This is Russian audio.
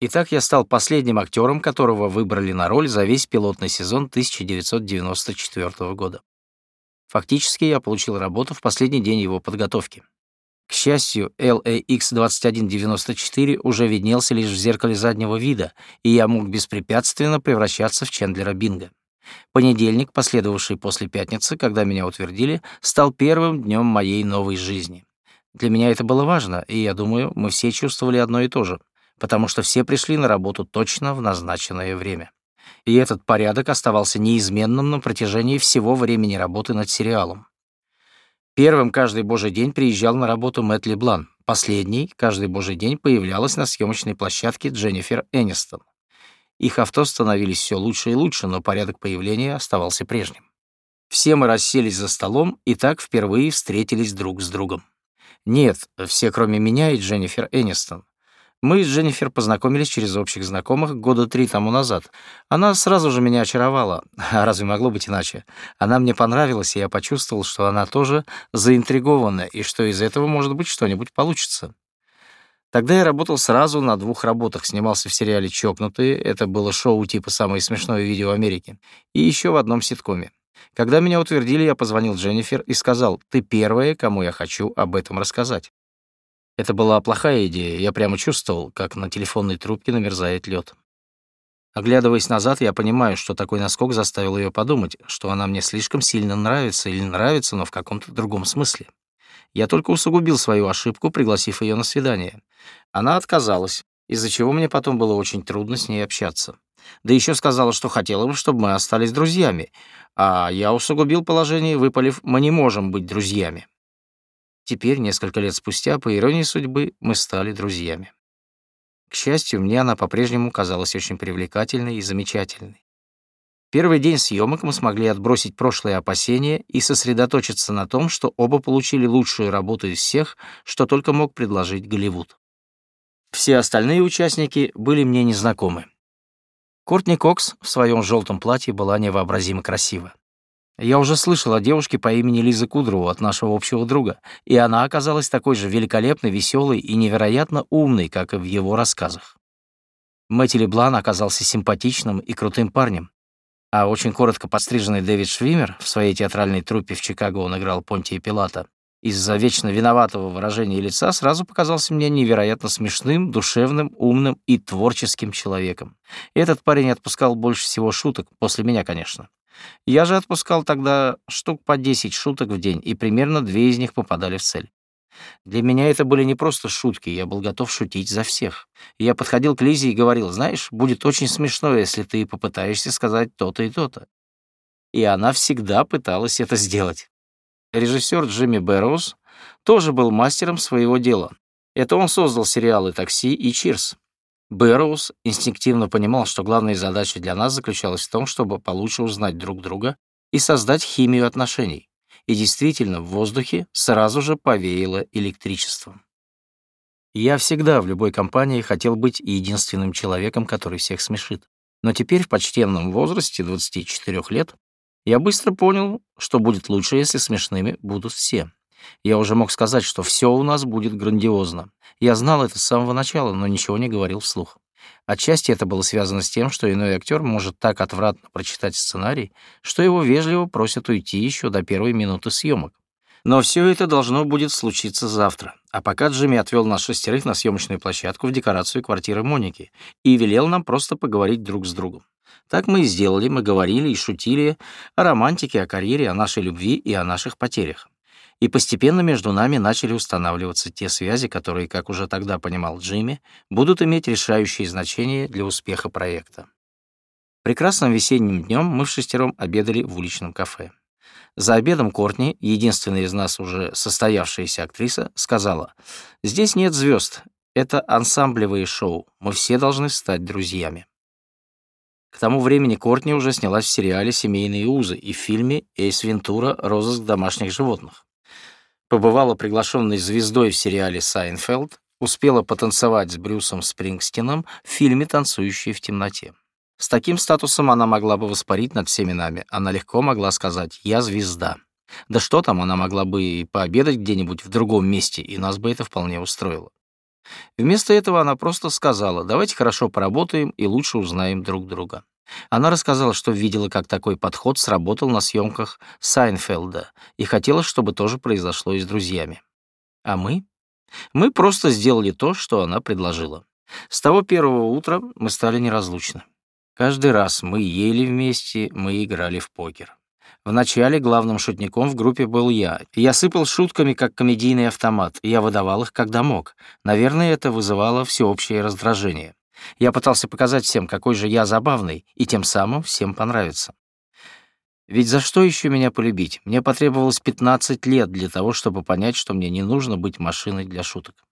Итак, я стал последним актером, которого выбрали на роль за весь пилотный сезон 1994 года. Фактически я получил работу в последний день его подготовки. К счастью, LAX-2194 уже виднелся лишь в зеркале заднего вида, и я мог беспрепятственно превращаться в Чендлера Бинга. Понедельник, последовавший после пятницы, когда меня утвердили, стал первым днем моей новой жизни. Для меня это было важно, и я думаю, мы все чувствовали одно и то же, потому что все пришли на работу точно в назначенное время. И этот порядок оставался неизменным на протяжении всего времени работы над сериалом. Первым каждый божий день приезжал на работу Мэтт Леблан. Последний каждый божий день появлялась на съемочной площадке Дженнифер Энистон. Их авто становились все лучше и лучше, но порядок появления оставался прежним. Все мы расселись за столом и так впервые встретились друг с другом. Нет, все кроме меня и Дженнифер Энистон. Мы с Дженнифер познакомились через общих знакомых года три тому назад. Она сразу же меня очаровала. А разве могло быть иначе? Она мне понравилась, и я почувствовал, что она тоже заинтригована, и что из этого, может быть, что-нибудь получится. Тогда я работал сразу на двух работах. Снимался в сериале «Чокнутые», это было шоу типа «Самое смешное видео Америки», и еще в одном ситкоме. Когда меня утвердили, я позвонил Дженнифер и сказал, «Ты первая, кому я хочу об этом рассказать». Это была плохая идея, я прямо чувствовал, как на телефонной трубке намерзает лед. Оглядываясь назад, я понимаю, что такой наскок заставил ее подумать, что она мне слишком сильно нравится или нравится, но в каком-то другом смысле. Я только усугубил свою ошибку, пригласив ее на свидание. Она отказалась, из-за чего мне потом было очень трудно с ней общаться. Да еще сказала, что хотела бы, чтобы мы остались друзьями, а я усугубил положение, выпалив «мы не можем быть друзьями». Теперь, несколько лет спустя, по иронии судьбы, мы стали друзьями. К счастью, мне она по-прежнему казалась очень привлекательной и замечательной. Первый день съемок мы смогли отбросить прошлые опасения и сосредоточиться на том, что оба получили лучшую работу из всех, что только мог предложить Голливуд. Все остальные участники были мне незнакомы. Кортни Кокс в своем желтом платье была невообразимо красива. Я уже слышал о девушке по имени Лиза Кудроу от нашего общего друга, и она оказалась такой же великолепной, веселой и невероятно умной, как и в его рассказах. Мэтти Леблан оказался симпатичным и крутым парнем, а очень коротко подстриженный Дэвид Швимер в своей театральной труппе в Чикаго он играл Понтия Пилата. Из-за вечно виноватого выражения лица сразу показался мне невероятно смешным, душевным, умным и творческим человеком. Этот парень отпускал больше всего шуток, после меня, конечно. Я же отпускал тогда штук по 10 шуток в день, и примерно две из них попадали в цель. Для меня это были не просто шутки, я был готов шутить за всех. Я подходил к Лизе и говорил, знаешь, будет очень смешно, если ты попытаешься сказать то-то и то-то. И она всегда пыталась это сделать. Режиссер Джимми Бэрроуз тоже был мастером своего дела. Это он создал сериалы «Такси» и «Чирс». Бэрроуз инстинктивно понимал, что главная задача для нас заключалась в том, чтобы получше узнать друг друга и создать химию отношений. И действительно, в воздухе сразу же повеяло электричеством. Я всегда в любой компании хотел быть единственным человеком, который всех смешит. Но теперь в почтенном возрасте 24 лет я быстро понял, что будет лучше, если смешными будут все. Я уже мог сказать, что все у нас будет грандиозно. Я знал это с самого начала, но ничего не говорил вслух. Отчасти это было связано с тем, что иной актер может так отвратно прочитать сценарий, что его вежливо просят уйти еще до первой минуты съемок. Но все это должно будет случиться завтра. А пока Джимми отвел нас шестерых на съемочную площадку в декорацию квартиры Моники и велел нам просто поговорить друг с другом. Так мы и сделали, мы говорили и шутили о романтике, о карьере, о нашей любви и о наших потерях. И постепенно между нами начали устанавливаться те связи, которые, как уже тогда понимал Джимми, будут иметь решающее значение для успеха проекта. Прекрасным весенним днем мы в шестером обедали в уличном кафе. За обедом Кортни, единственная из нас уже состоявшаяся актриса, сказала, «Здесь нет звезд, это ансамблевые шоу, мы все должны стать друзьями». К тому времени Кортни уже снялась в сериале «Семейные узы» и в фильме «Эйс Вентура. Розыск домашних животных» побывала приглашенной звездой в сериале «Сайнфелд», успела потанцевать с Брюсом Спрингстином в фильме «Танцующие в темноте». С таким статусом она могла бы воспарить над всеми нами. Она легко могла сказать «Я звезда». Да что там, она могла бы и пообедать где-нибудь в другом месте, и нас бы это вполне устроило. Вместо этого она просто сказала, давайте хорошо поработаем и лучше узнаем друг друга. Она рассказала, что видела, как такой подход сработал на съемках Сайнфелда и хотела, чтобы тоже произошло и с друзьями. А мы? Мы просто сделали то, что она предложила. С того первого утра мы стали неразлучны. Каждый раз мы ели вместе, мы играли в покер. Вначале главным шутником в группе был я. Я сыпал шутками, как комедийный автомат, и я выдавал их, когда мог. Наверное, это вызывало всеобщее раздражение. Я пытался показать всем, какой же я забавный, и тем самым всем понравиться. Ведь за что еще меня полюбить? Мне потребовалось 15 лет для того, чтобы понять, что мне не нужно быть машиной для шуток.